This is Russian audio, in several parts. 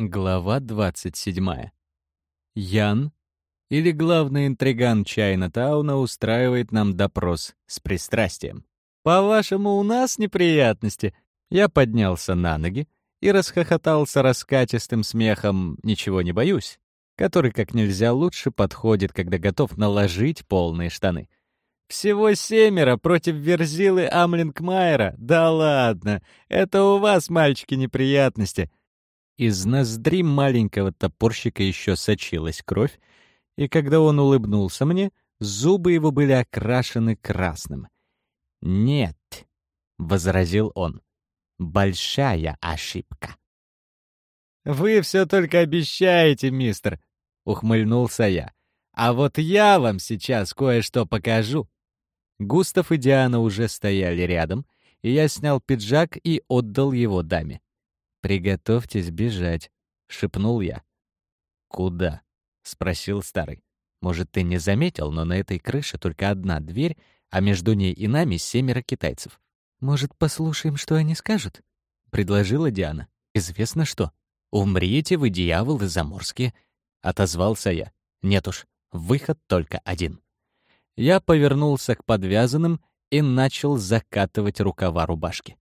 Глава 27. Ян, или главный интриган Чайна-тауна, устраивает нам допрос с пристрастием. «По-вашему, у нас неприятности?» Я поднялся на ноги и расхохотался раскатистым смехом «Ничего не боюсь», который как нельзя лучше подходит, когда готов наложить полные штаны. «Всего семеро против Верзилы Амлингмайера? Да ладно! Это у вас, мальчики, неприятности!» Из ноздри маленького топорщика еще сочилась кровь, и когда он улыбнулся мне, зубы его были окрашены красным. «Нет», — возразил он, — «большая ошибка». «Вы все только обещаете, мистер», — ухмыльнулся я. «А вот я вам сейчас кое-что покажу». Густав и Диана уже стояли рядом, и я снял пиджак и отдал его даме. «Приготовьтесь бежать», — шепнул я. «Куда?» — спросил старый. «Может, ты не заметил, но на этой крыше только одна дверь, а между ней и нами семеро китайцев». «Может, послушаем, что они скажут?» — предложила Диана. «Известно что. Умрите вы, дьяволы заморские», — отозвался я. «Нет уж, выход только один». Я повернулся к подвязанным и начал закатывать рукава рубашки.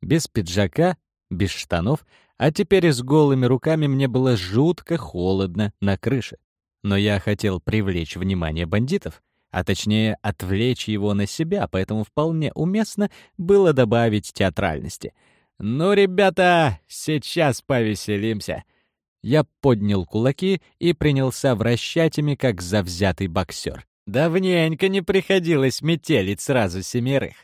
Без пиджака без штанов, а теперь с голыми руками мне было жутко холодно на крыше. Но я хотел привлечь внимание бандитов, а точнее отвлечь его на себя, поэтому вполне уместно было добавить театральности. «Ну, ребята, сейчас повеселимся!» Я поднял кулаки и принялся вращать ими, как завзятый боксер. Давненько не приходилось метелить сразу семерых.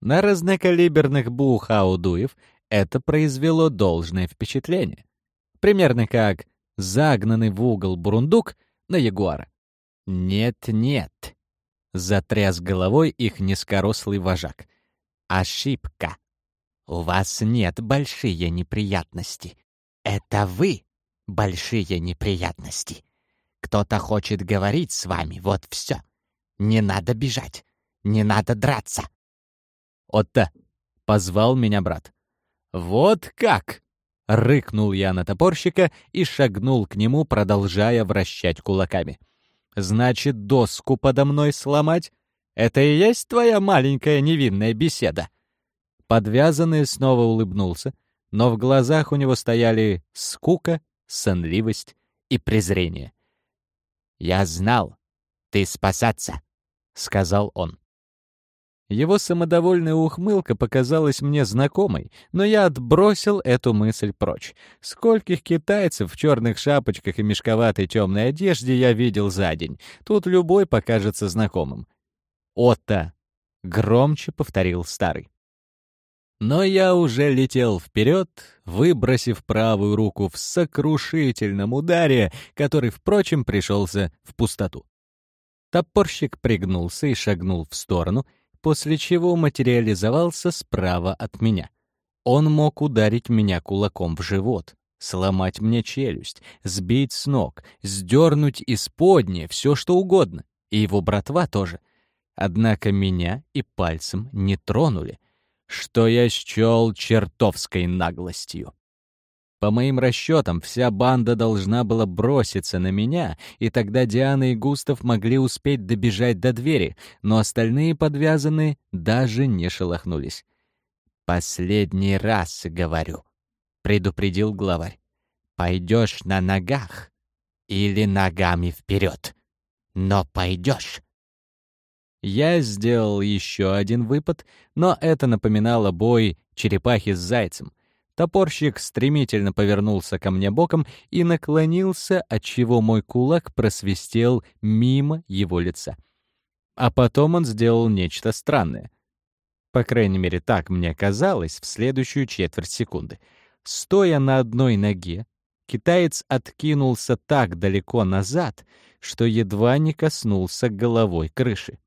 На разнокалиберных бухаудуев это произвело должное впечатление. Примерно как загнанный в угол бурундук на ягуара. «Нет-нет», — затряс головой их низкорослый вожак. «Ошибка. У вас нет большие неприятности. Это вы большие неприятности. Кто-то хочет говорить с вами, вот все. Не надо бежать, не надо драться». «Отто!» — позвал меня брат. «Вот как!» — рыкнул я на топорщика и шагнул к нему, продолжая вращать кулаками. «Значит, доску подо мной сломать? Это и есть твоя маленькая невинная беседа?» Подвязанный снова улыбнулся, но в глазах у него стояли скука, сонливость и презрение. «Я знал, ты спасаться», — сказал он. Его самодовольная ухмылка показалась мне знакомой, но я отбросил эту мысль прочь. Скольких китайцев в черных шапочках и мешковатой темной одежде я видел за день. Тут любой покажется знакомым. «Отто!» — громче повторил старый. Но я уже летел вперед, выбросив правую руку в сокрушительном ударе, который, впрочем, пришелся в пустоту. Топорщик пригнулся и шагнул в сторону — после чего материализовался справа от меня. Он мог ударить меня кулаком в живот, сломать мне челюсть, сбить с ног, сдернуть из подни, все что угодно, и его братва тоже. Однако меня и пальцем не тронули, что я счел чертовской наглостью. По моим расчетам, вся банда должна была броситься на меня, и тогда Диана и Густав могли успеть добежать до двери, но остальные подвязанные даже не шелохнулись. «Последний раз говорю», — предупредил главарь. «Пойдешь на ногах или ногами вперед, но пойдешь». Я сделал еще один выпад, но это напоминало бой черепахи с зайцем. Топорщик стремительно повернулся ко мне боком и наклонился, отчего мой кулак просвистел мимо его лица. А потом он сделал нечто странное. По крайней мере, так мне казалось в следующую четверть секунды. Стоя на одной ноге, китаец откинулся так далеко назад, что едва не коснулся головой крыши.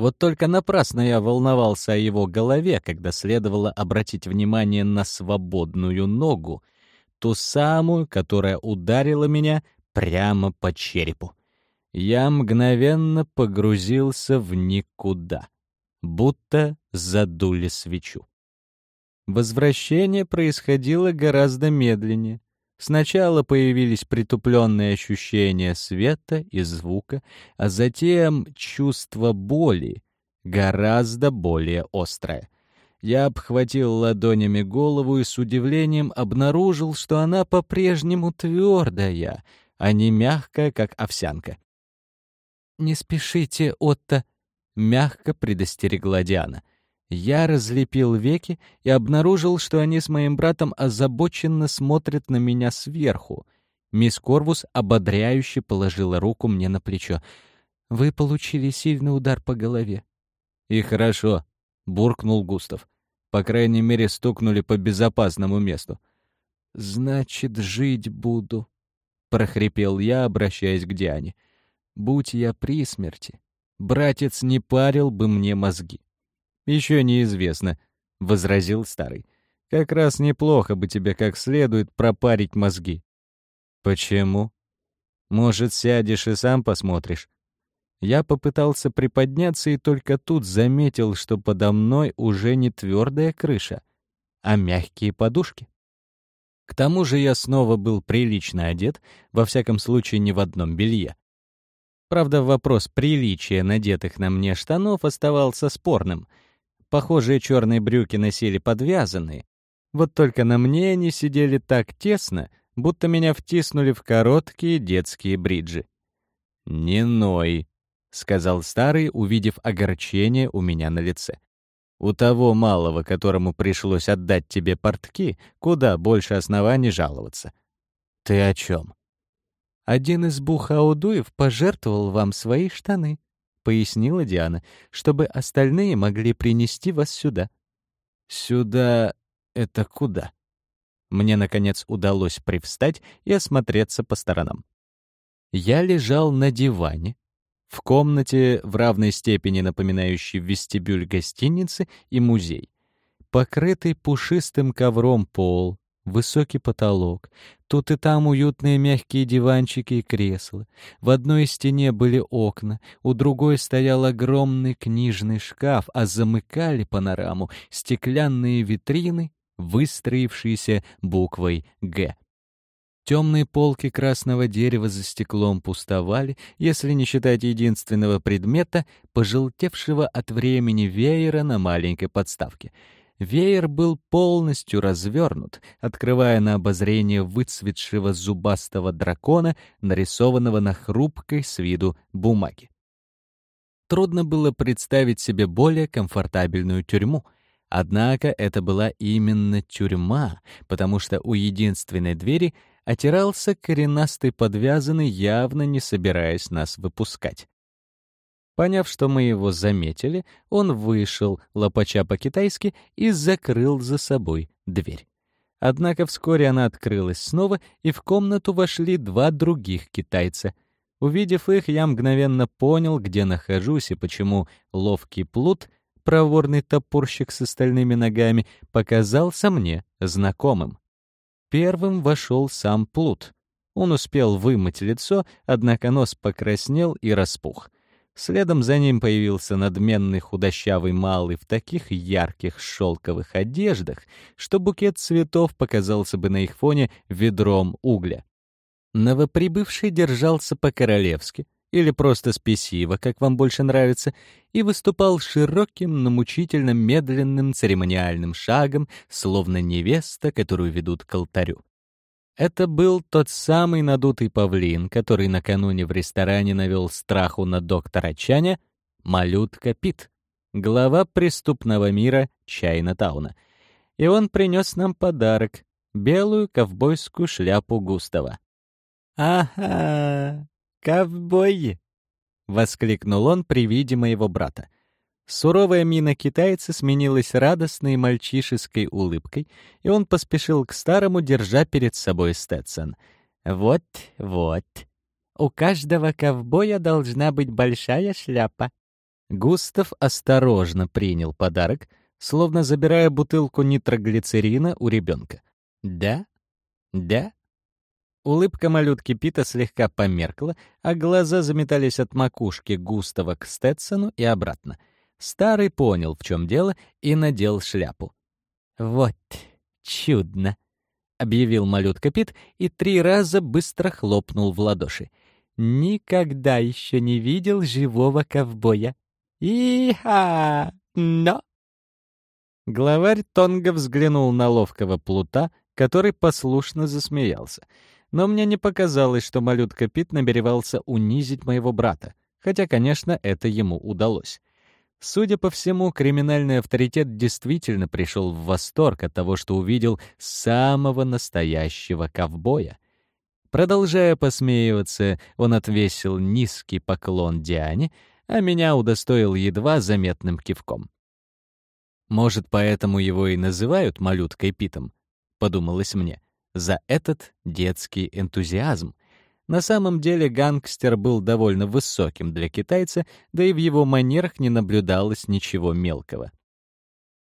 Вот только напрасно я волновался о его голове, когда следовало обратить внимание на свободную ногу, ту самую, которая ударила меня прямо по черепу. Я мгновенно погрузился в никуда, будто задули свечу. Возвращение происходило гораздо медленнее. Сначала появились притупленные ощущения света и звука, а затем чувство боли, гораздо более острое. Я обхватил ладонями голову и с удивлением обнаружил, что она по-прежнему твердая, а не мягкая, как овсянка. «Не спешите, Отто», — мягко предостерегла Диана. Я разлепил веки и обнаружил, что они с моим братом озабоченно смотрят на меня сверху. Мисс Корвус ободряюще положила руку мне на плечо. «Вы получили сильный удар по голове». «И хорошо», — буркнул Густав. «По крайней мере, стукнули по безопасному месту». «Значит, жить буду», — прохрипел я, обращаясь к Диане. «Будь я при смерти, братец не парил бы мне мозги». «Еще неизвестно», — возразил старый. «Как раз неплохо бы тебе как следует пропарить мозги». «Почему?» «Может, сядешь и сам посмотришь?» Я попытался приподняться и только тут заметил, что подо мной уже не твердая крыша, а мягкие подушки. К тому же я снова был прилично одет, во всяком случае не в одном белье. Правда, вопрос приличия надетых на мне штанов оставался спорным — Похожие черные брюки носили подвязанные. Вот только на мне они сидели так тесно, будто меня втиснули в короткие детские бриджи. «Не ной», — сказал старый, увидев огорчение у меня на лице. «У того малого, которому пришлось отдать тебе портки, куда больше оснований жаловаться». «Ты о чем?» «Один из бухаудуев пожертвовал вам свои штаны», — пояснила Диана, — «чтобы остальные могли принести вас сюда». «Сюда — это куда?» Мне, наконец, удалось привстать и осмотреться по сторонам. Я лежал на диване, в комнате, в равной степени напоминающей вестибюль гостиницы и музей. Покрытый пушистым ковром пол, высокий потолок. Тут и там уютные мягкие диванчики и кресла. В одной стене были окна, у другой стоял огромный книжный шкаф, а замыкали панораму стеклянные витрины, выстроившиеся буквой «Г». Темные полки красного дерева за стеклом пустовали, если не считать единственного предмета, пожелтевшего от времени веера на маленькой подставке — Веер был полностью развернут, открывая на обозрение выцветшего зубастого дракона, нарисованного на хрупкой с виду бумаге. Трудно было представить себе более комфортабельную тюрьму. Однако это была именно тюрьма, потому что у единственной двери отирался коренастый подвязанный, явно не собираясь нас выпускать. Поняв, что мы его заметили, он вышел, лопача по-китайски, и закрыл за собой дверь. Однако вскоре она открылась снова, и в комнату вошли два других китайца. Увидев их, я мгновенно понял, где нахожусь и почему ловкий плут, проворный топорщик с остальными ногами, показался мне знакомым. Первым вошел сам плут. Он успел вымыть лицо, однако нос покраснел и распух — Следом за ним появился надменный худощавый малый в таких ярких шелковых одеждах, что букет цветов показался бы на их фоне ведром угля. Новоприбывший держался по-королевски, или просто спесиво, как вам больше нравится, и выступал широким, но мучительно медленным церемониальным шагом, словно невеста, которую ведут к алтарю. Это был тот самый надутый павлин, который накануне в ресторане навел страху на доктора Чаня, малютка Пит, глава преступного мира Чайна-тауна. И он принес нам подарок — белую ковбойскую шляпу Густава. «Ага, ковбой!» — воскликнул он при виде моего брата. Суровая мина китайца сменилась радостной мальчишеской улыбкой, и он поспешил к старому, держа перед собой Сtetсон. «Вот, вот. У каждого ковбоя должна быть большая шляпа». Густав осторожно принял подарок, словно забирая бутылку нитроглицерина у ребенка. «Да? Да?» Улыбка малютки Пита слегка померкла, а глаза заметались от макушки Густава к Стетсону и обратно — Старый понял, в чем дело, и надел шляпу. «Вот, чудно! объявил малютка Пит и три раза быстро хлопнул в ладоши. «Никогда еще не видел живого ковбоя. Иха! Но!» Главарь Тонга взглянул на ловкого плута, который послушно засмеялся. Но мне не показалось, что малютка Пит намеревался унизить моего брата, хотя, конечно, это ему удалось. Судя по всему, криминальный авторитет действительно пришел в восторг от того, что увидел самого настоящего ковбоя. Продолжая посмеиваться, он отвесил низкий поклон Диане, а меня удостоил едва заметным кивком. Может, поэтому его и называют малюткой Питом, подумалось мне, за этот детский энтузиазм. На самом деле гангстер был довольно высоким для китайца, да и в его манерах не наблюдалось ничего мелкого.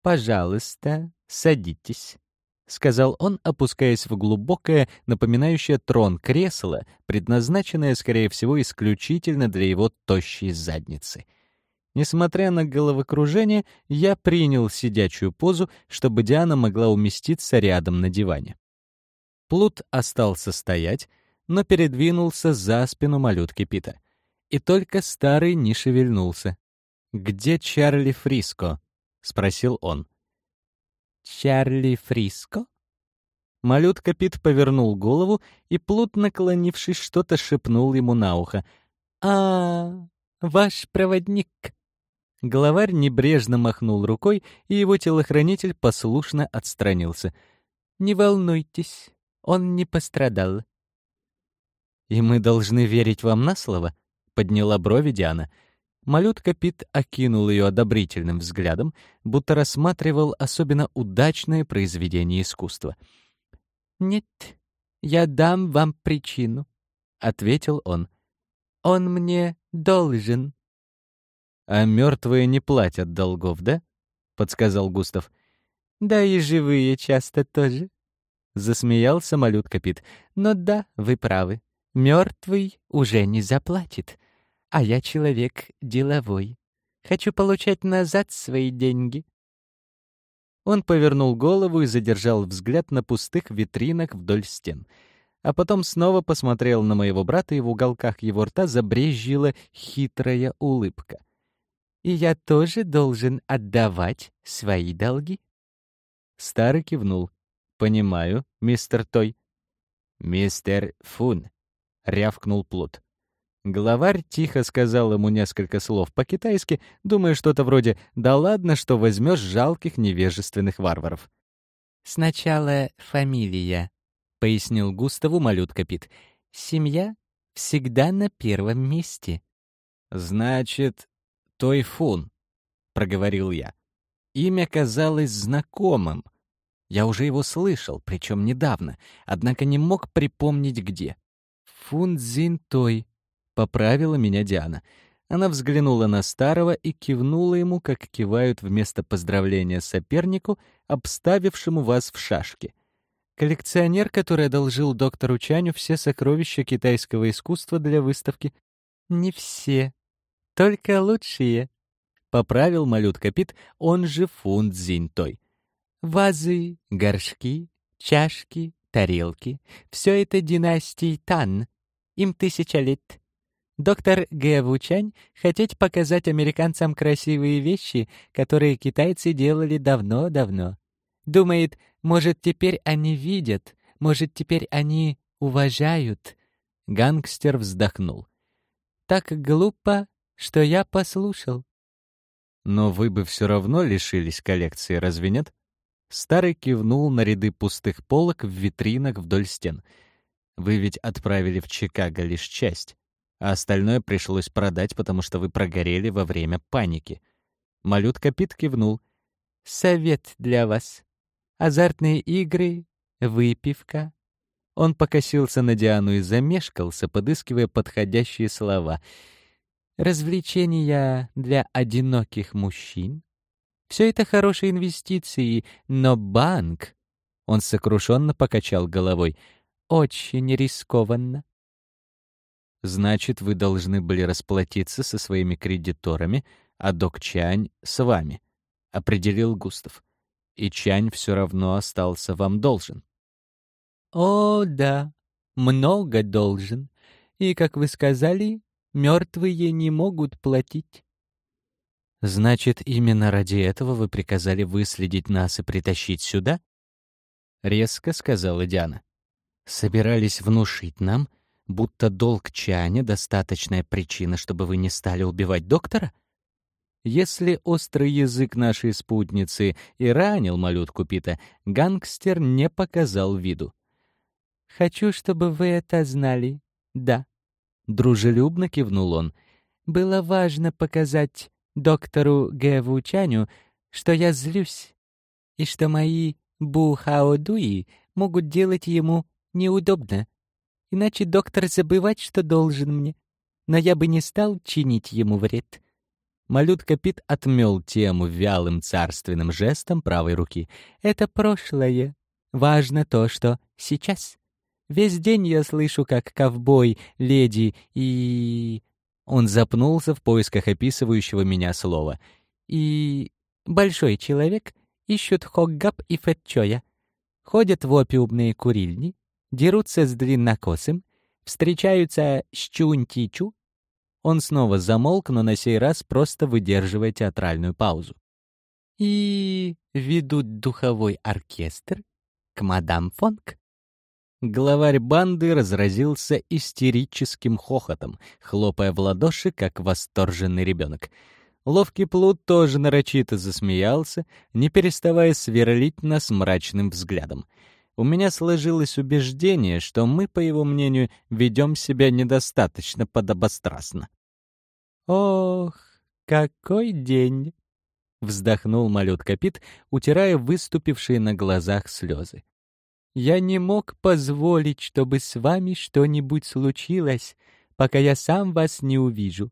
«Пожалуйста, садитесь», — сказал он, опускаясь в глубокое, напоминающее трон кресло, предназначенное, скорее всего, исключительно для его тощей задницы. Несмотря на головокружение, я принял сидячую позу, чтобы Диана могла уместиться рядом на диване. Плут остался стоять, но передвинулся за спину малютки Пита. И только старый не шевельнулся. «Где Чарли Фриско?» — спросил он. «Чарли Фриско?» Малютка Пит повернул голову, и Плут, наклонившись, что-то шепнул ему на ухо. «А, ваш проводник». Главарь небрежно махнул рукой, и его телохранитель послушно отстранился. «Не волнуйтесь, он не пострадал. «И мы должны верить вам на слово?» — подняла брови Диана. Малютка Пит окинул ее одобрительным взглядом, будто рассматривал особенно удачное произведение искусства. «Нет, я дам вам причину», — ответил он. «Он мне должен». «А мертвые не платят долгов, да?» — подсказал Густав. «Да и живые часто тоже», — засмеялся малютка Пит. «Но да, вы правы. Мертвый уже не заплатит, а я человек деловой. Хочу получать назад свои деньги. Он повернул голову и задержал взгляд на пустых витринах вдоль стен. А потом снова посмотрел на моего брата, и в уголках его рта забрезжила хитрая улыбка. «И я тоже должен отдавать свои долги?» Старый кивнул. «Понимаю, мистер Той». «Мистер Фун», — рявкнул Плут. Главарь тихо сказал ему несколько слов по-китайски, думая что-то вроде «да ладно, что возьмешь жалких невежественных варваров». «Сначала фамилия», — пояснил Густаву малютка Пит. «Семья всегда на первом месте». «Значит, Тойфун», — проговорил я. Имя казалось знакомым. Я уже его слышал, причем недавно, однако не мог припомнить где. Фунзинтой, поправила меня Диана. Она взглянула на старого и кивнула ему, как кивают вместо поздравления сопернику, обставившему вас в шашке. Коллекционер, который одолжил доктору Чаню все сокровища китайского искусства для выставки. Не все, только лучшие, поправил малютка Пит, он же Фунзинтой. Вазы, горшки, чашки, тарелки — все это династии Тан, им тысяча лет. Доктор Гэ Вучань хотеть показать американцам красивые вещи, которые китайцы делали давно-давно. Думает, может, теперь они видят, может, теперь они уважают. Гангстер вздохнул. Так глупо, что я послушал. Но вы бы все равно лишились коллекции, разве нет? Старый кивнул на ряды пустых полок в витринах вдоль стен — вы ведь отправили в Чикаго лишь часть, а остальное пришлось продать, потому что вы прогорели во время паники. Малютка Пит кивнул. «Совет для вас. Азартные игры, выпивка». Он покосился на Диану и замешкался, подыскивая подходящие слова. «Развлечения для одиноких мужчин. Все это хорошие инвестиции, но банк...» Он сокрушенно покачал головой — очень рискованно. Значит, вы должны были расплатиться со своими кредиторами, а док Чань с вами, определил Густав. И Чань все равно остался вам должен. О, да, много должен. И, как вы сказали, мертвые не могут платить. Значит, именно ради этого вы приказали выследить нас и притащить сюда? Резко сказала Диана. Собирались внушить нам, будто долг Чаня — достаточная причина, чтобы вы не стали убивать доктора? Если острый язык нашей спутницы и ранил малютку Пита, гангстер не показал виду. «Хочу, чтобы вы это знали. Да». Дружелюбно кивнул он. «Было важно показать доктору Гэву Чаню, что я злюсь, и что мои бухаодуи могут делать ему неудобно. Иначе доктор забывать, что должен мне. Но я бы не стал чинить ему вред». Малютка Пит отмел тему вялым царственным жестом правой руки. «Это прошлое. Важно то, что сейчас. Весь день я слышу, как ковбой, леди и...» Он запнулся в поисках описывающего меня слова. «И... большой человек ищут Хоггап и Фетчоя. Ходят в опиумные курильни, дерутся с длиннокосым, встречаются с Чунтичу». Он снова замолк, но на сей раз просто выдерживая театральную паузу. «И ведут духовой оркестр к мадам Фонг». Главарь банды разразился истерическим хохотом, хлопая в ладоши, как восторженный ребенок. Ловкий плут тоже нарочито засмеялся, не переставая сверлить нас мрачным взглядом. У меня сложилось убеждение, что мы, по его мнению, ведем себя недостаточно подобострастно. «Ох, какой день!» — вздохнул малютка Пит, утирая выступившие на глазах слезы. Я не мог позволить, чтобы с вами что-нибудь случилось, пока я сам вас не увижу.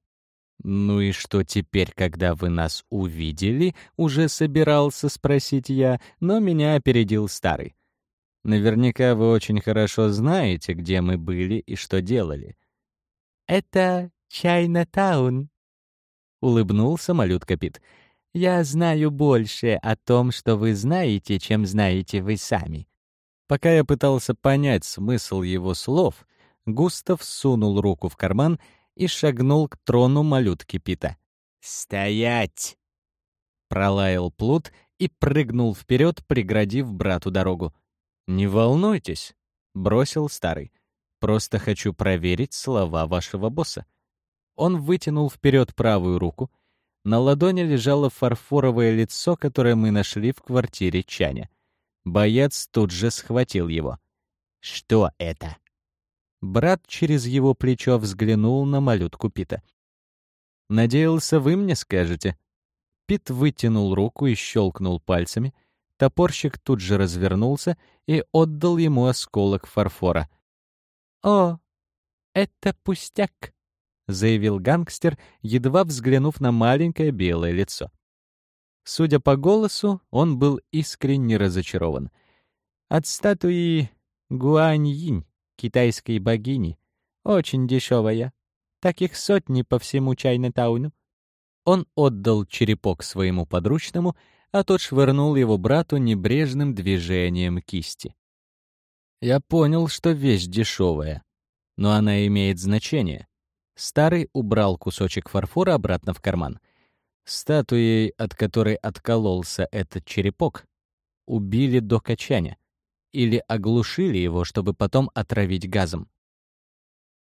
«Ну и что теперь, когда вы нас увидели?» — уже собирался спросить я, но меня опередил старый. «Наверняка вы очень хорошо знаете, где мы были и что делали». «Это Чайна-таун», — улыбнулся малютка Пит. «Я знаю больше о том, что вы знаете, чем знаете вы сами. Пока я пытался понять смысл его слов, Густав сунул руку в карман и шагнул к трону малютки Пита. «Стоять!» Пролаял плут и прыгнул вперед, преградив брату дорогу. «Не волнуйтесь», — бросил старый. «Просто хочу проверить слова вашего босса». Он вытянул вперед правую руку. На ладони лежало фарфоровое лицо, которое мы нашли в квартире Чаня. Боец тут же схватил его. «Что это?» Брат через его плечо взглянул на малютку Пита. «Надеялся, вы мне скажете?» Пит вытянул руку и щелкнул пальцами. Топорщик тут же развернулся и отдал ему осколок фарфора. «О, это пустяк!» — заявил гангстер, едва взглянув на маленькое белое лицо. Судя по голосу, он был искренне разочарован. От статуи Гуань-Йинь, китайской богини, очень дешевая. Таких сотни по всему Чайна-тауну. Он отдал черепок своему подручному, а тот швырнул его брату небрежным движением кисти. Я понял, что вещь дешевая, но она имеет значение. Старый убрал кусочек фарфора обратно в карман — Статуей, от которой откололся этот черепок, убили до качания или оглушили его, чтобы потом отравить газом.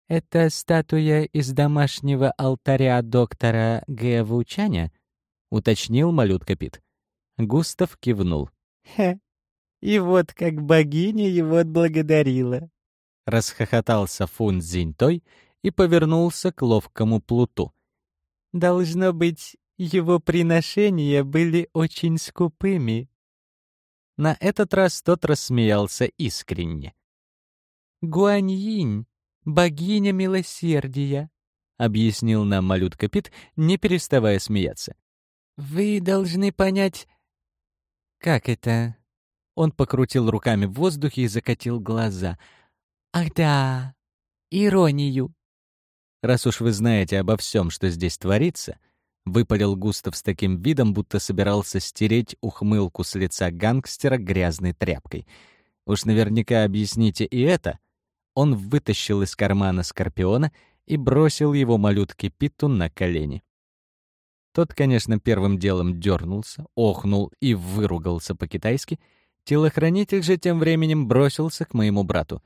«Это статуя из домашнего алтаря доктора Г. Вучаня?» — уточнил малютка Пит. Густав кивнул. «Хе, и вот как богиня его отблагодарила!» Расхохотался Фун Цзиньтой и повернулся к ловкому плуту. «Должно быть, его приношения были очень скупыми. На этот раз тот рассмеялся искренне. «Гуаньинь, богиня милосердия», — объяснил нам малютка Пит, не переставая смеяться. «Вы должны понять...» «Как это?» Он покрутил руками в воздухе и закатил глаза. «Ах да, иронию». «Раз уж вы знаете обо всем, что здесь творится, Выпалил Густав с таким видом, будто собирался стереть ухмылку с лица гангстера грязной тряпкой. Уж наверняка объясните и это. Он вытащил из кармана скорпиона и бросил его малютке Питу на колени. Тот, конечно, первым делом дернулся, охнул и выругался по-китайски. Телохранитель же тем временем бросился к моему брату.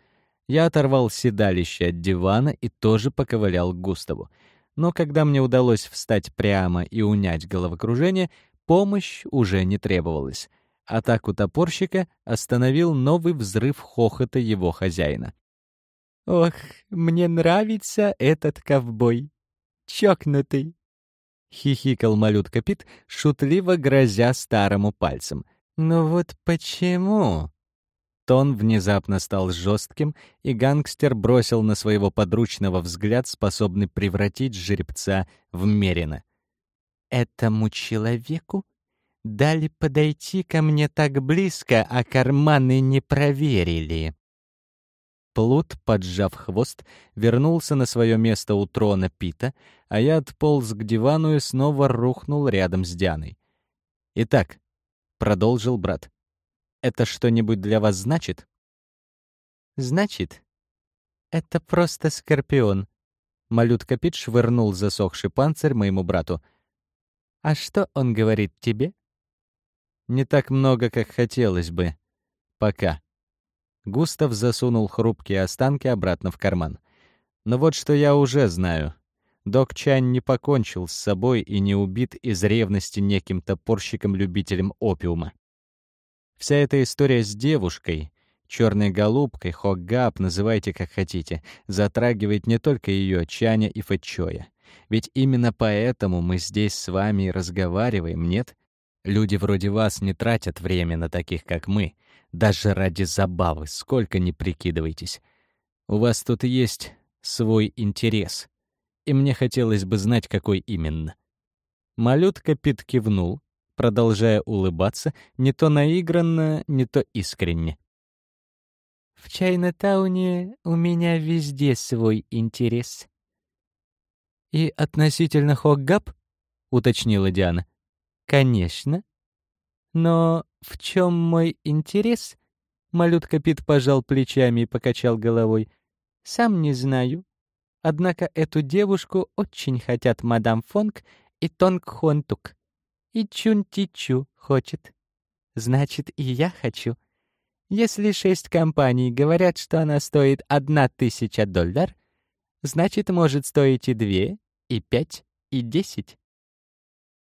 Я оторвал седалище от дивана и тоже поковылял к Густаву. Но когда мне удалось встать прямо и унять головокружение, помощь уже не требовалась. Атаку топорщика остановил новый взрыв хохота его хозяина. «Ох, мне нравится этот ковбой! Чокнутый!» — хихикал малютка Пит, шутливо грозя старому пальцем. «Ну вот почему?» Тон внезапно стал жестким, и гангстер бросил на своего подручного взгляд, способный превратить жеребца в мерина. «Этому человеку дали подойти ко мне так близко, а карманы не проверили». Плут, поджав хвост, вернулся на свое место у трона Пита, а я отполз к дивану и снова рухнул рядом с Дианой. «Итак», — продолжил брат, — «это что-нибудь для вас значит?» «Значит, это просто скорпион», — малютка Пит швырнул засохший панцирь моему брату. «А что он говорит тебе?» «Не так много, как хотелось бы. Пока». Густав засунул хрупкие останки обратно в карман. «Но вот что я уже знаю. Док Чань не покончил с собой и не убит из ревности неким топорщиком-любителем опиума. Вся эта история с девушкой, черной голубкой, Хоггап, называйте как хотите, затрагивает не только ее Чаня и Фэчоя. Ведь именно поэтому мы здесь с вами и разговариваем, нет? Люди вроде вас не тратят время на таких, как мы, даже ради забавы, сколько не прикидывайтесь. У вас тут есть свой интерес, и мне хотелось бы знать, какой именно. Малютка Пит кивнул, продолжая улыбаться, не то наигранно, не то искренне. «В Чайна-тауне у меня везде свой интерес». «И относительно Хоггап?» — уточнила Диана. «Конечно. Но в чем мой интерес?» Малютка Пит пожал плечами и покачал головой. «Сам не знаю. Однако эту девушку очень хотят мадам Фонг и Тонг Хонтук. И Чун Тичу хочет. Значит, и я хочу. Если шесть компаний говорят, что она стоит одна тысяча долларов, значит, может стоить и две, и пять, и десять.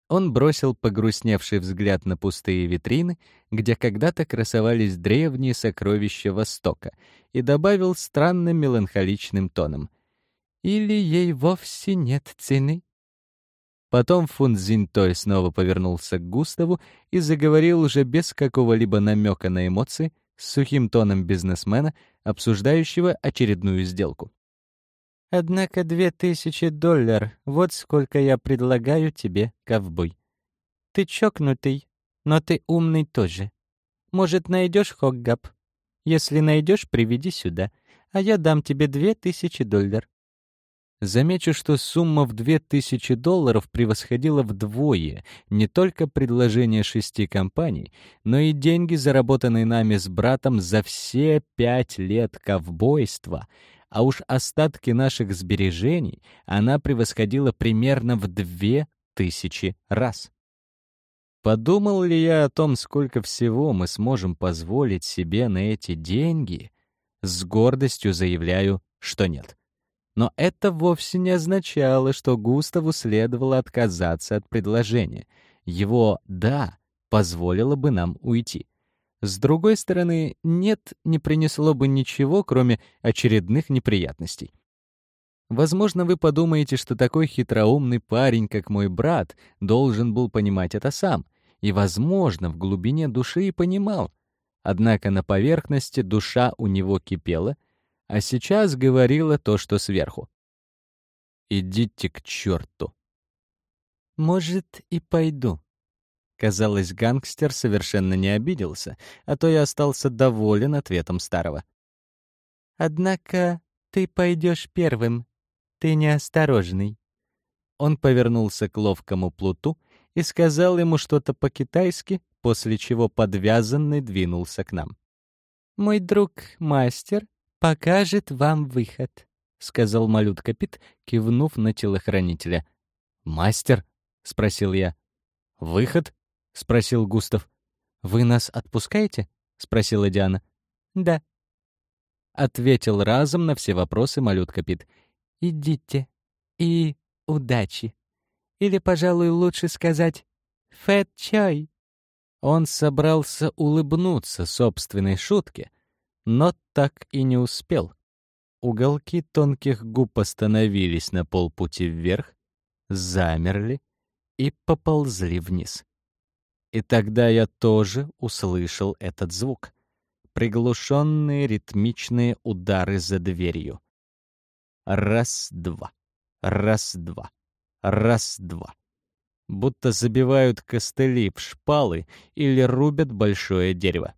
Он бросил погрустневший взгляд на пустые витрины, где когда-то красовались древние сокровища Востока, и добавил странным меланхоличным тоном. «Или ей вовсе нет цены?» Потом Фунзинтой снова повернулся к Густаву и заговорил уже без какого-либо намека на эмоции, с сухим тоном бизнесмена, обсуждающего очередную сделку. Однако две тысячи долларов — вот сколько я предлагаю тебе, ковбой. Ты чокнутый, но ты умный тоже. Может, найдешь Хоггап? Если найдешь, приведи сюда, а я дам тебе две тысячи долларов. Замечу, что сумма в две тысячи долларов превосходила вдвое не только предложение шести компаний, но и деньги, заработанные нами с братом за все пять лет ковбойства — а уж остатки наших сбережений она превосходила примерно в две тысячи раз. Подумал ли я о том, сколько всего мы сможем позволить себе на эти деньги? С гордостью заявляю, что нет. Но это вовсе не означало, что Густаву следовало отказаться от предложения. Его «да» позволило бы нам уйти. С другой стороны, «нет» не принесло бы ничего, кроме очередных неприятностей. Возможно, вы подумаете, что такой хитроумный парень, как мой брат, должен был понимать это сам. И, возможно, в глубине души и понимал. Однако на поверхности душа у него кипела, а сейчас говорила то, что сверху. «Идите к черту!» «Может, и пойду», Казалось, гангстер совершенно не обиделся, а то я остался доволен ответом старого. «Однако ты пойдешь первым. Ты неосторожный». Он повернулся к ловкому плуту и сказал ему что-то по-китайски, после чего подвязанный двинулся к нам. «Мой друг мастер покажет вам выход», — сказал малютка Пит, кивнув на телохранителя. «Мастер?» — спросил я. «Выход?» — спросил Густав. «Вы нас отпускаете?» — спросила Диана. «Да». Ответил разом на все вопросы малютка Пит. «Идите. И удачи. Или, пожалуй, лучше сказать «фэт-чай». Он собрался улыбнуться собственной шутке, но так и не успел. Уголки тонких губ остановились на полпути вверх, замерли и поползли вниз. И тогда я тоже услышал этот звук. Приглушенные ритмичные удары за дверью. Раз-два, раз-два, раз-два будто забивают костыли в шпалы или рубят большое дерево.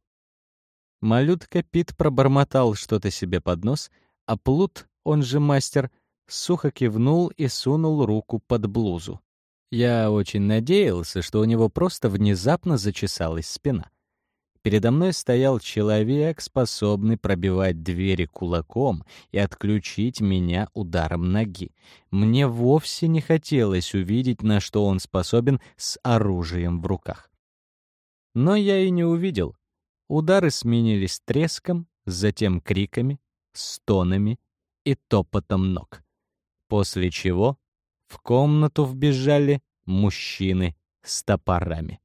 Малютка Пит пробормотал что-то себе под нос, а Плут, он же мастер, сухо кивнул и сунул руку под блузу. Я очень надеялся, что у него просто внезапно зачесалась спина. Передо мной стоял человек, способный пробивать двери кулаком и отключить меня ударом ноги. Мне вовсе не хотелось увидеть, на что он способен с оружием в руках. Но я и не увидел. Удары сменились треском, затем криками, стонами и топотом ног. После чего в комнату вбежали мужчины с топорами.